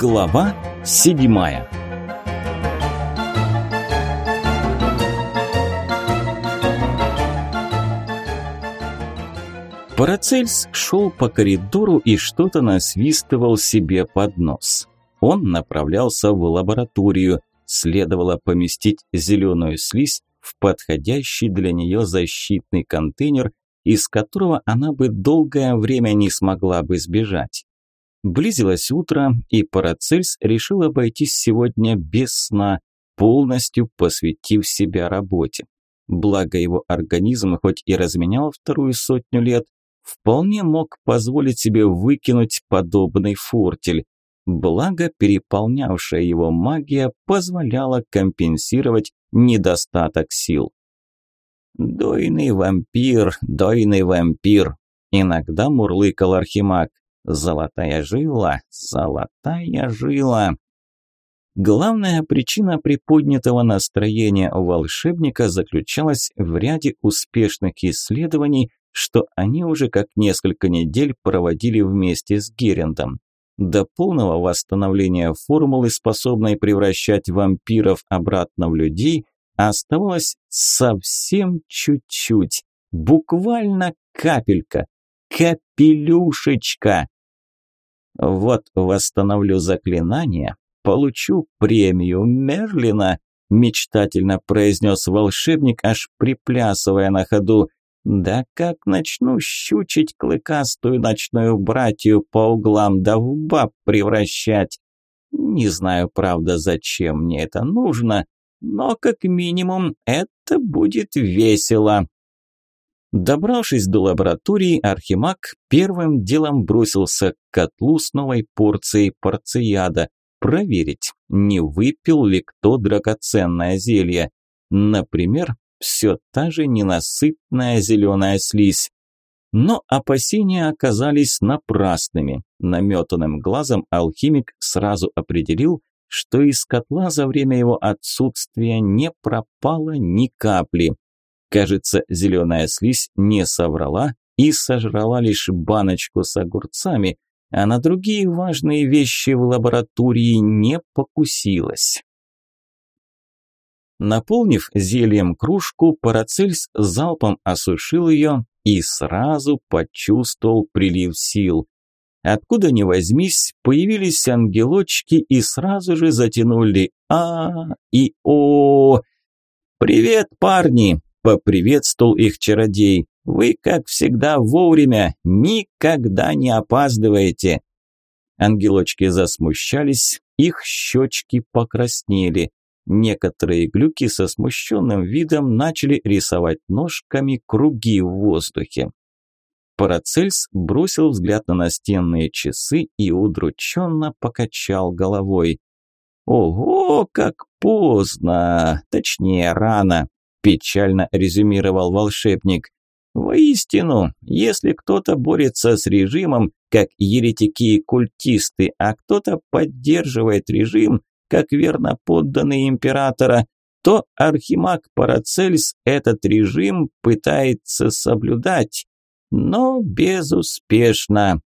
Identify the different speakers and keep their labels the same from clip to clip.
Speaker 1: Глава седьмая Парацельс шел по коридору и что-то насвистывал себе под нос. Он направлялся в лабораторию. Следовало поместить зеленую слизь в подходящий для нее защитный контейнер, из которого она бы долгое время не смогла бы сбежать. Близилось утро, и Парацельс решил обойтись сегодня без сна, полностью посвятив себя работе. Благо его организм, хоть и разменял вторую сотню лет, вполне мог позволить себе выкинуть подобный фортель. Благо, переполнявшая его магия позволяла компенсировать недостаток сил. «Дойный вампир, дойный вампир», – иногда мурлыкал Архимаг. Золотая жила, золотая жила. Главная причина приподнятого настроения у волшебника заключалась в ряде успешных исследований, что они уже как несколько недель проводили вместе с Герендом. До полного восстановления формулы, способной превращать вампиров обратно в людей, оставалось совсем чуть-чуть, буквально капелька, капелюшечка. Вот восстановлю заклинание, получу премию Мерлина, мечтательно произнес волшебник, аж приплясывая на ходу. Да как начну щучить клыкастую ночную братью по углам да в баб превращать. Не знаю, правда, зачем мне это нужно, но как минимум это будет весело. Добравшись до лаборатории, Архимаг первым делом бросился к котлу с новой порцией порцияда, проверить, не выпил ли кто драгоценное зелье. Например, все та же ненасытная зеленая слизь. Но опасения оказались напрасными. Наметанным глазом алхимик сразу определил, что из котла за время его отсутствия не пропало ни капли. Кажется, зеленая слизь не соврала и сожрала лишь баночку с огурцами, а на другие важные вещи в лаборатории не покусилась. Наполнив зельем кружку, Парацельс залпом осушил ее и сразу почувствовал прилив сил. Откуда ни возьмись, появились ангелочки и сразу же затянули «А» и «О». «Привет, парни!» Поприветствовал их чародей. «Вы, как всегда, вовремя, никогда не опаздываете!» Ангелочки засмущались, их щечки покраснели. Некоторые глюки со смущенным видом начали рисовать ножками круги в воздухе. Парацельс бросил взгляд на настенные часы и удрученно покачал головой. «Ого, как поздно! Точнее, рано печально резюмировал волшебник. Воистину, если кто-то борется с режимом, как еретики и культисты, а кто-то поддерживает режим, как верно подданный императора, то архимаг Парацельс этот режим пытается соблюдать, но безуспешно.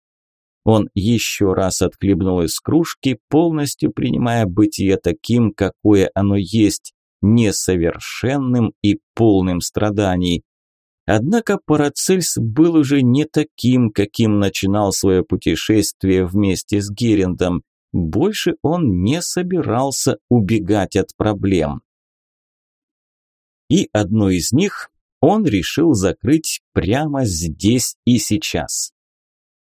Speaker 1: Он еще раз отхлебнул из кружки, полностью принимая бытие таким, какое оно есть, несовершенным и полным страданий. Однако Парацельс был уже не таким, каким начинал свое путешествие вместе с Герендом. Больше он не собирался убегать от проблем. И одну из них он решил закрыть прямо здесь и сейчас.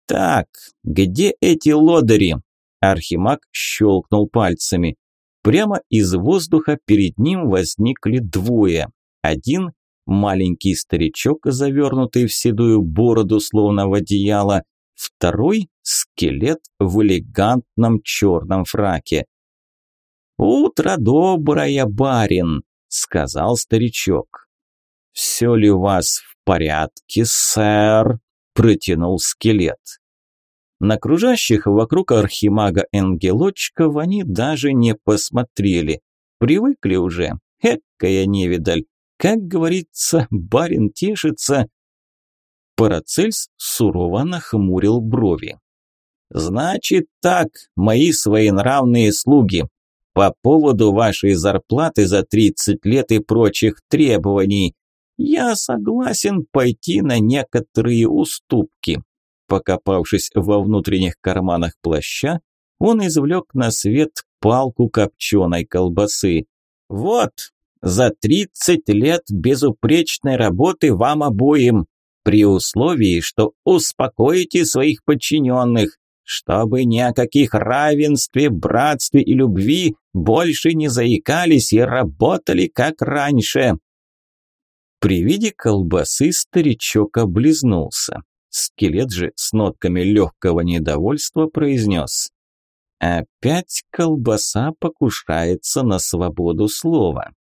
Speaker 1: «Так, где эти лодыри?» Архимаг щелкнул пальцами. Прямо из воздуха перед ним возникли двое. Один – маленький старичок, завернутый в седую бороду, словно в одеяло. Второй – скелет в элегантном черном фраке. «Утро доброе, барин», – сказал старичок. «Все ли у вас в порядке, сэр?» – протянул скелет. На кружащих вокруг архимага ангелочков они даже не посмотрели. Привыкли уже. Экая невидаль. Как говорится, барин тешится. Парацельс сурово нахмурил брови. Значит так, мои своенравные слуги, по поводу вашей зарплаты за 30 лет и прочих требований, я согласен пойти на некоторые уступки. Покопавшись во внутренних карманах плаща, он извлек на свет палку копченой колбасы. «Вот, за 30 лет безупречной работы вам обоим, при условии, что успокоите своих подчиненных, чтобы ни о каких равенстве, братстве и любви больше не заикались и работали как раньше. При виде колбасы старичок облизнулся. Скелет же с нотками легкого недовольства произнес. Опять колбаса покушается на свободу слова.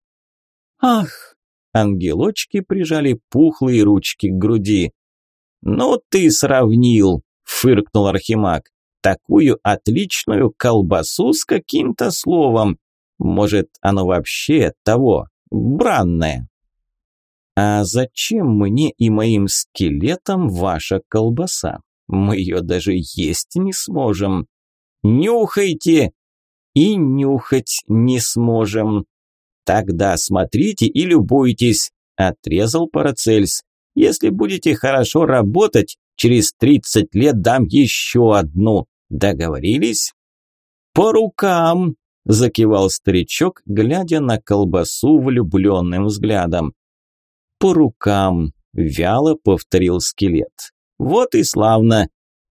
Speaker 1: Ах! Ангелочки прижали пухлые ручки к груди. «Ну ты сравнил!» – фыркнул Архимаг. «Такую отличную колбасу с каким-то словом. Может, оно вообще того, бранное?» «А зачем мне и моим скелетам ваша колбаса? Мы ее даже есть не сможем». «Нюхайте!» «И нюхать не сможем», «Тогда смотрите и любуйтесь», – отрезал Парацельс. «Если будете хорошо работать, через 30 лет дам еще одну. Договорились?» «По рукам!» – закивал старичок, глядя на колбасу влюбленным взглядом. «По рукам!» – вяло повторил скелет. «Вот и славно!»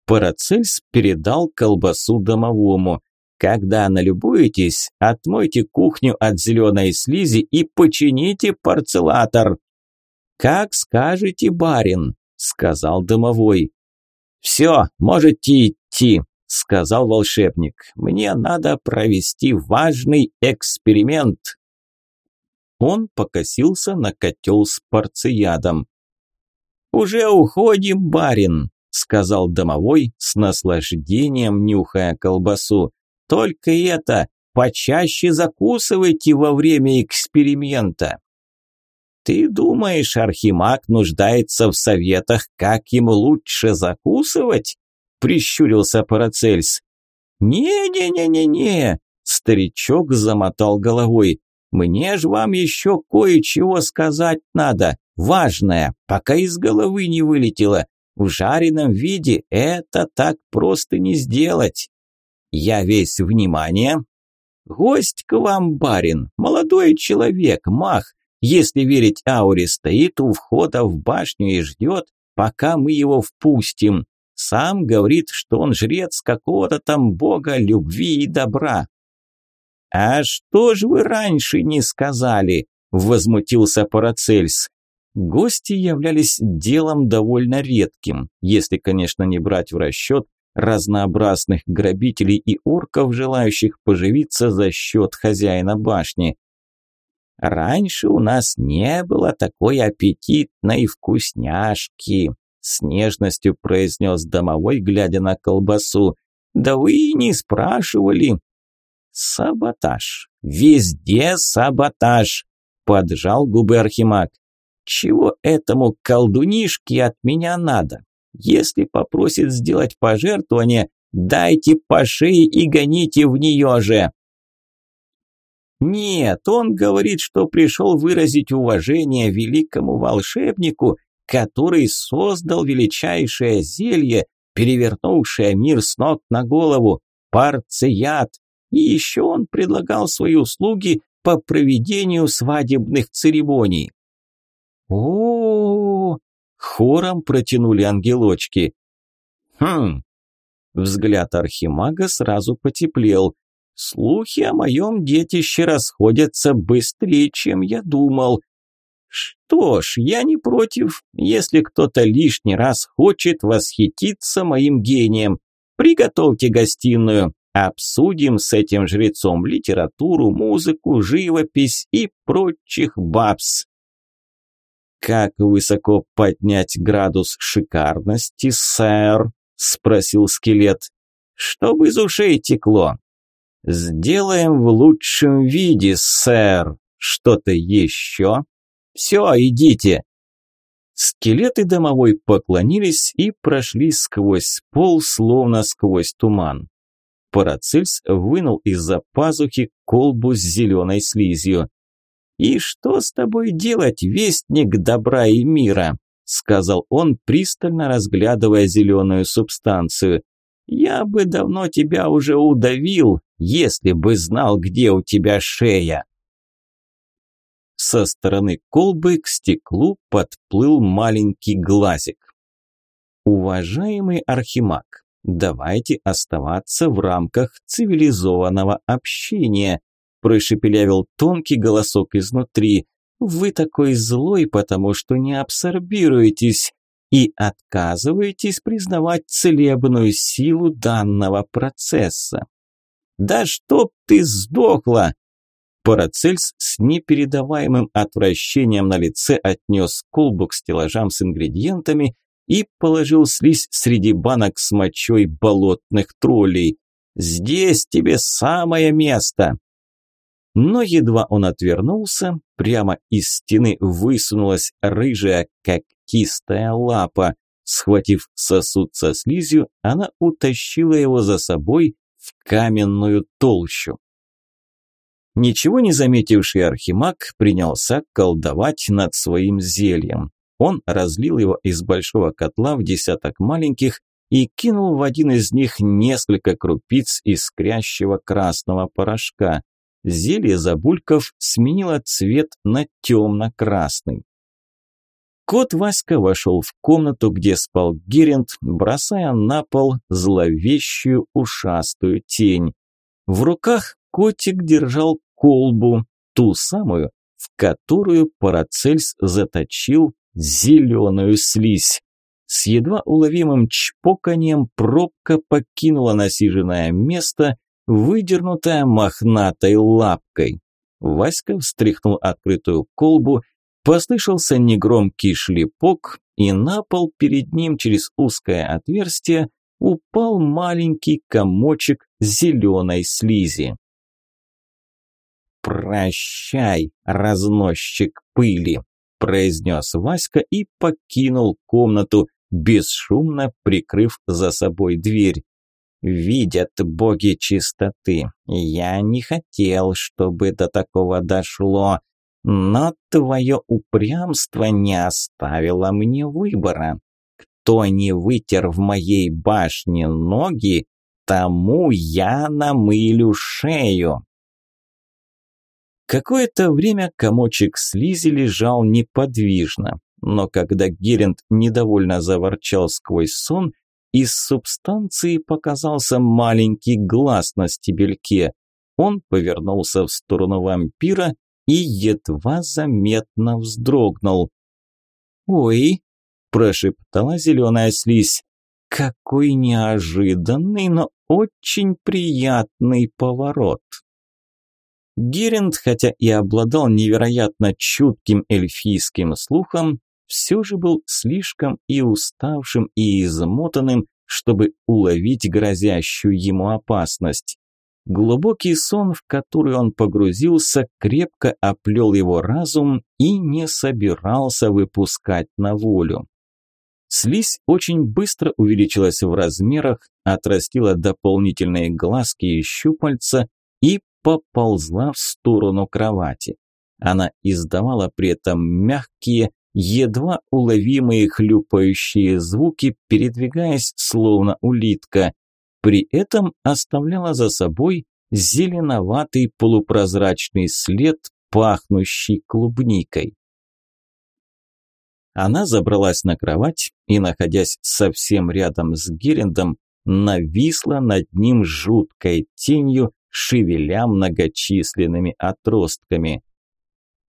Speaker 1: Парацельс передал колбасу домовому. Когда налюбуетесь, отмойте кухню от зеленой слизи и почините парцелатор. Как скажете, барин, сказал домовой. Все, можете идти, сказал волшебник. Мне надо провести важный эксперимент. Он покосился на котел с парцеядом. «Уже уходим, барин», – сказал домовой с наслаждением, нюхая колбасу. Только это, почаще закусывайте во время эксперимента. Ты думаешь, Архимаг нуждается в советах, как ему лучше закусывать? Прищурился Парацельс. Не-не-не-не-не, старичок замотал головой. Мне ж вам еще кое-чего сказать надо, важное, пока из головы не вылетело. В жареном виде это так просто не сделать. Я весь внимание. Гость к вам, барин, молодой человек, мах. Если верить ауре, стоит у входа в башню и ждет, пока мы его впустим. Сам говорит, что он жрец какого-то там бога любви и добра. «А что ж вы раньше не сказали?» – возмутился Парацельс. Гости являлись делом довольно редким, если, конечно, не брать в расчет разнообразных грабителей и орков, желающих поживиться за счет хозяина башни. «Раньше у нас не было такой аппетитной вкусняшки», с нежностью произнес домовой, глядя на колбасу. «Да вы не спрашивали». «Саботаж. Везде саботаж», – поджал губы Архимаг. «Чего этому колдунишке от меня надо? Если попросит сделать пожертвование, дайте по шее и гоните в нее же. Нет, он говорит, что пришел выразить уважение великому волшебнику, который создал величайшее зелье, перевернувшее мир с ног на голову, парцеят. И еще он предлагал свои услуги по проведению свадебных церемоний. О, -о, -о, Хором протянули ангелочки. Хм. Взгляд архимага сразу потеплел. Слухи о моем детище расходятся быстрее, чем я думал. Что ж, я не против, если кто-то лишний раз хочет восхититься моим гением. Приготовьте гостиную, обсудим с этим жрецом литературу, музыку, живопись и прочих бабс. «Как высоко поднять градус шикарности, сэр?» – спросил скелет. «Чтобы из ушей текло». «Сделаем в лучшем виде, сэр. Что-то еще?» «Все, идите». Скелеты домовой поклонились и прошли сквозь пол, словно сквозь туман. Парацельс вынул из-за пазухи колбу с зеленой слизью. «И что с тобой делать, вестник добра и мира?» – сказал он, пристально разглядывая зеленую субстанцию. «Я бы давно тебя уже удавил, если бы знал, где у тебя шея». Со стороны колбы к стеклу подплыл маленький глазик. «Уважаемый Архимаг, давайте оставаться в рамках цивилизованного общения», прошепелявил тонкий голосок изнутри. «Вы такой злой, потому что не абсорбируетесь и отказываетесь признавать целебную силу данного процесса». «Да чтоб ты сдохла!» Парацельс с непередаваемым отвращением на лице отнес колбу к стеллажам с ингредиентами и положил слизь среди банок с мочой болотных троллей. «Здесь тебе самое место!» Но едва он отвернулся, прямо из стены высунулась рыжая, как кистая лапа. Схватив сосуд со слизью, она утащила его за собой в каменную толщу. Ничего не заметивший архимаг принялся колдовать над своим зельем. Он разлил его из большого котла в десяток маленьких и кинул в один из них несколько крупиц искрящего красного порошка. Зелье забульков сменило цвет на темно-красный. Кот Васька вошел в комнату, где спал Геринд, бросая на пол зловещую ушастую тень. В руках котик держал колбу, ту самую, в которую Парацельс заточил зеленую слизь. С едва уловимым чпоканием пробка покинула насиженное место, выдернутая мохнатой лапкой. Васька встряхнул открытую колбу, послышался негромкий шлепок, и на пол перед ним через узкое отверстие упал маленький комочек зеленой слизи. «Прощай, разносчик пыли!» – произнес Васька и покинул комнату, бесшумно прикрыв за собой дверь. «Видят боги чистоты. Я не хотел, чтобы до такого дошло, но твое упрямство не оставило мне выбора. Кто не вытер в моей башне ноги, тому я намылю шею». Какое-то время комочек слизи лежал неподвижно, но когда Геринд недовольно заворчал сквозь сон, из субстанции показался маленький глаз на стебельке. Он повернулся в сторону вампира и едва заметно вздрогнул. «Ой!» – прошептала зеленая слизь. «Какой неожиданный, но очень приятный поворот!» Геринд, хотя и обладал невероятно чутким эльфийским слухом, все же был слишком и уставшим, и измотанным, чтобы уловить грозящую ему опасность. Глубокий сон, в который он погрузился, крепко оплел его разум и не собирался выпускать на волю. Слизь очень быстро увеличилась в размерах, отрастила дополнительные глазки и щупальца и поползла в сторону кровати. Она издавала при этом мягкие, едва уловимые хлюпающие звуки, передвигаясь словно улитка. При этом оставляла за собой зеленоватый полупрозрачный след, пахнущий клубникой. Она забралась на кровать и, находясь совсем рядом с Герендом, нависла над ним жуткой тенью, шевеля многочисленными отростками.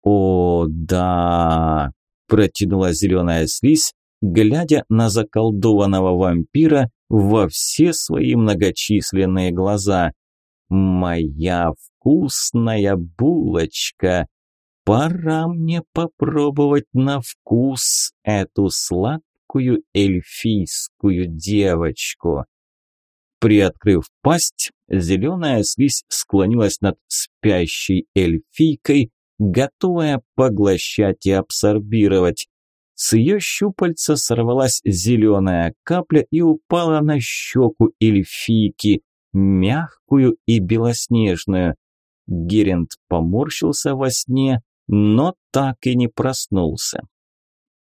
Speaker 1: «О, да!» – протянула зеленая слизь, глядя на заколдованного вампира во все свои многочисленные глаза. «Моя вкусная булочка! Пора мне попробовать на вкус эту сладкую эльфийскую девочку!» Приоткрыв пасть, зеленая слизь склонилась над спящей эльфийкой, готовая поглощать и абсорбировать. С ее щупальца сорвалась зеленая капля и упала на щеку эльфийки, мягкую и белоснежную. Геринд поморщился во сне, но так и не проснулся.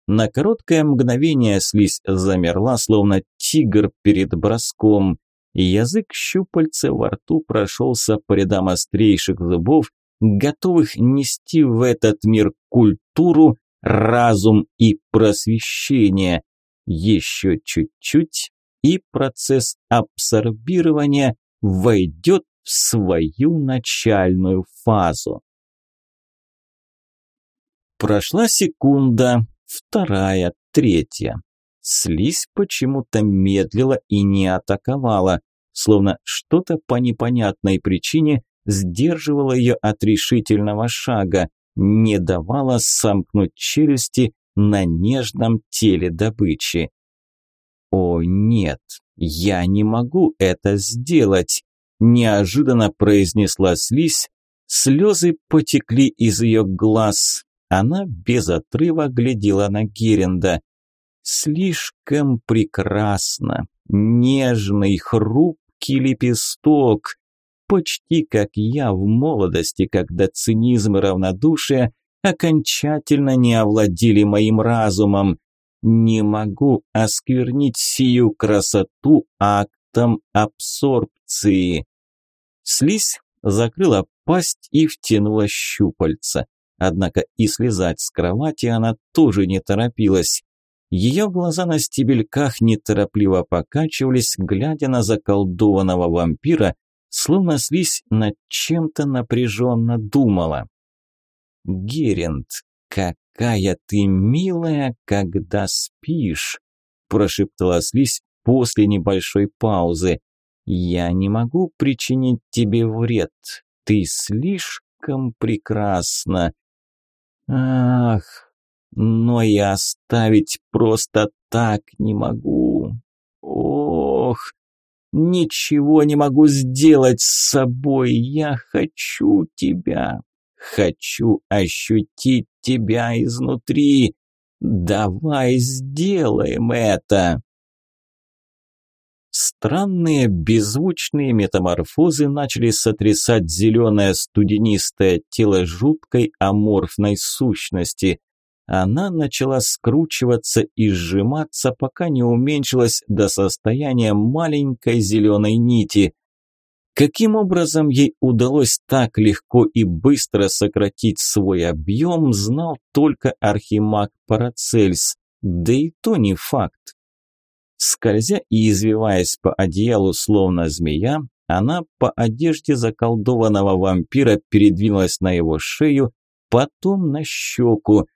Speaker 1: На короткое мгновение слизь замерла, словно тигр перед броском. Язык щупальца во рту прошелся по рядам острейших зубов, готовых нести в этот мир культуру, разум и просвещение. Еще чуть-чуть, и процесс абсорбирования войдет в свою начальную фазу. Прошла секунда, вторая, третья. Слизь почему-то медлила и не атаковала, словно что-то по непонятной причине сдерживало ее от решительного шага, не давало сомкнуть челюсти на нежном теле добычи. «О нет, я не могу это сделать!» – неожиданно произнесла слизь. Слезы потекли из ее глаз. Она без отрыва глядела на Геренда. Слишком прекрасно, нежный, хрупкий лепесток, почти как я в молодости, когда цинизм и равнодушие окончательно не овладели моим разумом. Не могу осквернить сию красоту актом абсорбции. Слизь закрыла пасть и втянула щупальца. Однако и слезать с кровати она тоже не торопилась. Ее глаза на стебельках неторопливо покачивались, глядя на заколдованного вампира, словно слизь над чем-то напряженно думала. «Геринд, какая ты милая, когда спишь!» – прошептала слизь после небольшой паузы. «Я не могу причинить тебе вред. Ты слишком прекрасна. Ах, но и оставить просто так не могу. Ох, ничего не могу сделать с собой. Я хочу тебя. Хочу ощутить тебя изнутри. Давай сделаем это. Странные беззвучные метаморфозы начали сотрясать зеленое студенистое тело жуткой аморфной сущности. Она начала скручиваться и сжиматься, пока не уменьшилась до состояния маленькой зеленой нити. Каким образом ей удалось так легко и быстро сократить свой объем, знал только архимаг Парацельс, да и то не факт. Скользя и извиваясь по одеялу, словно змея, она по одежде заколдованного вампира передвинулась на его шею, потом на щеку.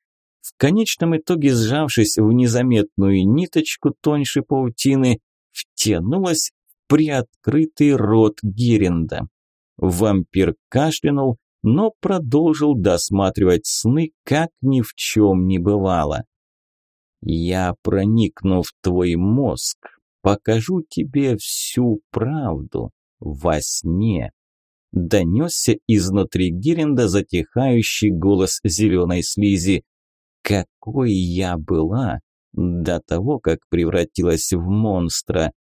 Speaker 1: В конечном итоге, сжавшись в незаметную ниточку тоньше паутины, втянулась в приоткрытый рот Геренда. Вампир кашлянул, но продолжил досматривать сны, как ни в чем не бывало. Я проникну в твой мозг, покажу тебе всю правду во сне. Донесся изнутри Геренда затихающий голос зеленой слизи. Какой я была до того, как превратилась в монстра.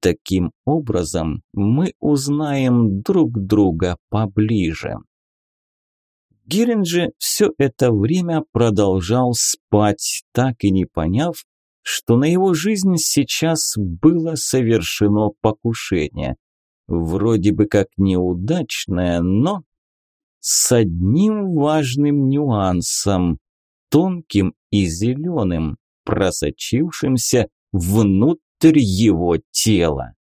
Speaker 1: Таким образом мы узнаем друг друга поближе. Гирин же все это время продолжал спать, так и не поняв, что на его жизнь сейчас было совершено покушение. Вроде бы как неудачное, но с одним важным нюансом, тонким и зеленым, просочившимся внутрь его тела.